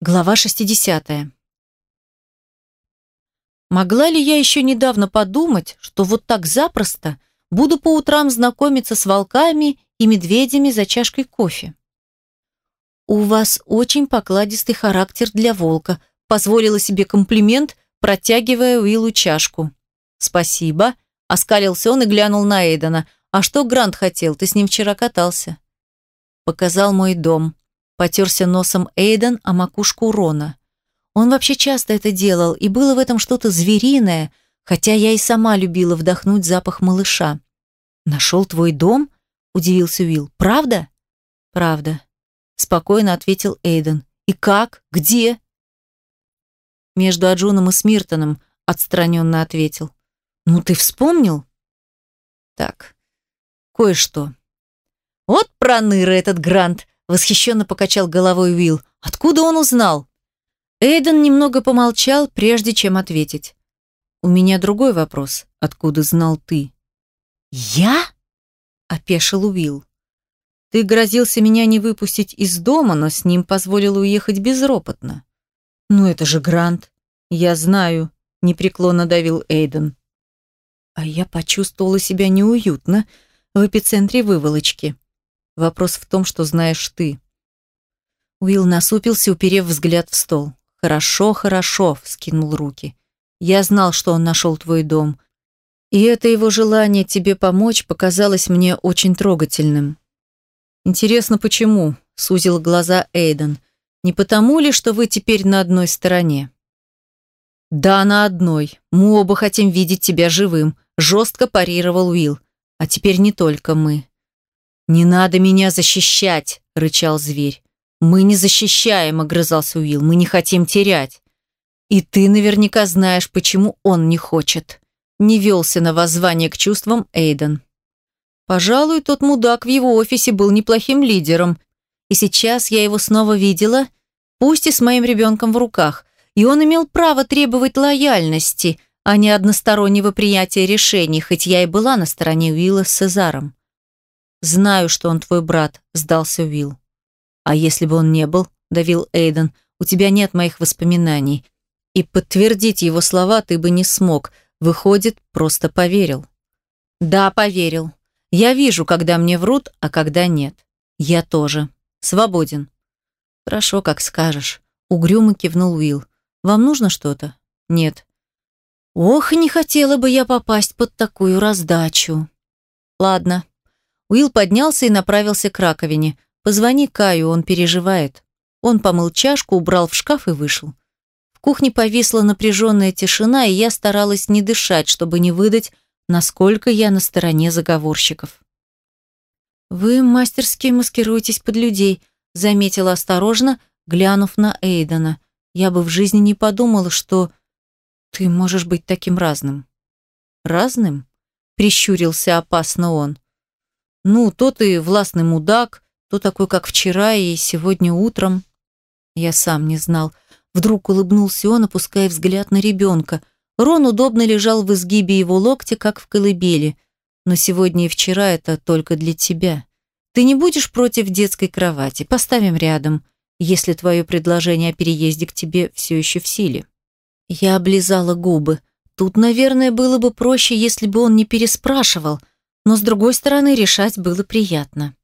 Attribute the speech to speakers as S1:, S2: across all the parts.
S1: Глава 60. Могла ли я еще недавно подумать, что вот так запросто буду по утрам знакомиться с волками и медведями за чашкой кофе? «У вас очень покладистый характер для волка», позволила себе комплимент, протягивая Уиллу чашку. «Спасибо», — оскалился он и глянул на Эйдена. «А что Грант хотел? Ты с ним вчера катался». Показал мой дом. Потерся носом Эйден о макушку Рона. Он вообще часто это делал, и было в этом что-то звериное, хотя я и сама любила вдохнуть запах малыша. «Нашел твой дом?» – удивился Уилл. «Правда?» «Правда», – спокойно ответил Эйден. «И как? Где?» «Между Аджуном и Смиртоном», – отстраненно ответил. «Ну ты вспомнил?» «Так, кое-что». «Вот проныра этот Грант!» Восхищенно покачал головой Уилл. Откуда он узнал? Эйден немного помолчал, прежде чем ответить. У меня другой вопрос. Откуда знал ты? Я? Опешил Уилл. Ты грозился меня не выпустить из дома, но с ним позволил уехать безропотно. Ну это же Грант. Я знаю, непреклонно давил Эйден. А я почувствовала себя неуютно в эпицентре выволочки. Вопрос в том, что знаешь ты. Уилл насупился, уперев взгляд в стол. «Хорошо, хорошо», — вскинул руки. «Я знал, что он нашел твой дом. И это его желание тебе помочь показалось мне очень трогательным». «Интересно, почему?» — сузил глаза Эйден. «Не потому ли, что вы теперь на одной стороне?» «Да, на одной. Мы оба хотим видеть тебя живым», — жестко парировал Уилл. «А теперь не только мы. «Не надо меня защищать!» — рычал зверь. «Мы не защищаем!» — огрызался Уилл. «Мы не хотим терять!» «И ты наверняка знаешь, почему он не хочет!» Не велся на воззвание к чувствам Эйден. Пожалуй, тот мудак в его офисе был неплохим лидером. И сейчас я его снова видела, пусть и с моим ребенком в руках. И он имел право требовать лояльности, а не одностороннего приятия решений, хоть я и была на стороне Уилла с Цезаром. «Знаю, что он твой брат», — сдался Уилл. «А если бы он не был?» — давил Эйден. «У тебя нет моих воспоминаний. И подтвердить его слова ты бы не смог. Выходит, просто поверил». «Да, поверил. Я вижу, когда мне врут, а когда нет. Я тоже. Свободен». «Хорошо, как скажешь», — угрюмо кивнул Уилл. «Вам нужно что-то?» «Нет». «Ох, не хотела бы я попасть под такую раздачу». «Ладно, Уилл поднялся и направился к раковине. «Позвони Каю, он переживает». Он помыл чашку, убрал в шкаф и вышел. В кухне повисла напряженная тишина, и я старалась не дышать, чтобы не выдать, насколько я на стороне заговорщиков. «Вы мастерски маскируетесь под людей», — заметила осторожно, глянув на Эйдена. «Я бы в жизни не подумала, что ты можешь быть таким разным». «Разным?» — прищурился опасно он. Ну, то ты властный мудак, то такой, как вчера и сегодня утром. Я сам не знал. Вдруг улыбнулся он, опуская взгляд на ребенка. Рон удобно лежал в изгибе его локтя, как в колыбели. Но сегодня и вчера это только для тебя. Ты не будешь против детской кровати? Поставим рядом, если твое предложение о переезде к тебе все еще в силе. Я облизала губы. Тут, наверное, было бы проще, если бы он не переспрашивал – но с другой стороны решать было приятно.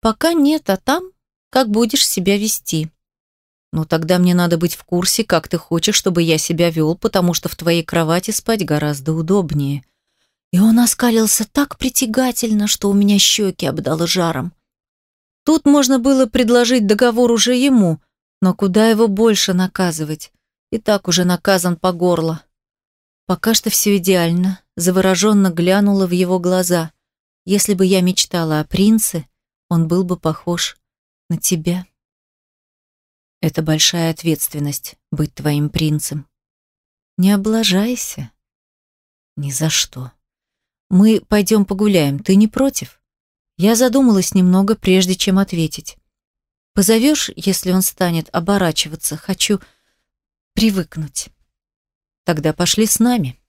S1: Пока нет, а там как будешь себя вести. Ну тогда мне надо быть в курсе, как ты хочешь, чтобы я себя вел, потому что в твоей кровати спать гораздо удобнее. И он оскалился так притягательно, что у меня щеки обдало жаром. Тут можно было предложить договор уже ему, но куда его больше наказывать? И так уже наказан по горло. Пока что все идеально, завороженно глянула в его глаза. Если бы я мечтала о принце, он был бы похож на тебя. Это большая ответственность — быть твоим принцем. Не облажайся. Ни за что. Мы пойдем погуляем, ты не против? Я задумалась немного, прежде чем ответить. Позовешь, если он станет оборачиваться? Хочу привыкнуть. Тогда пошли с нами.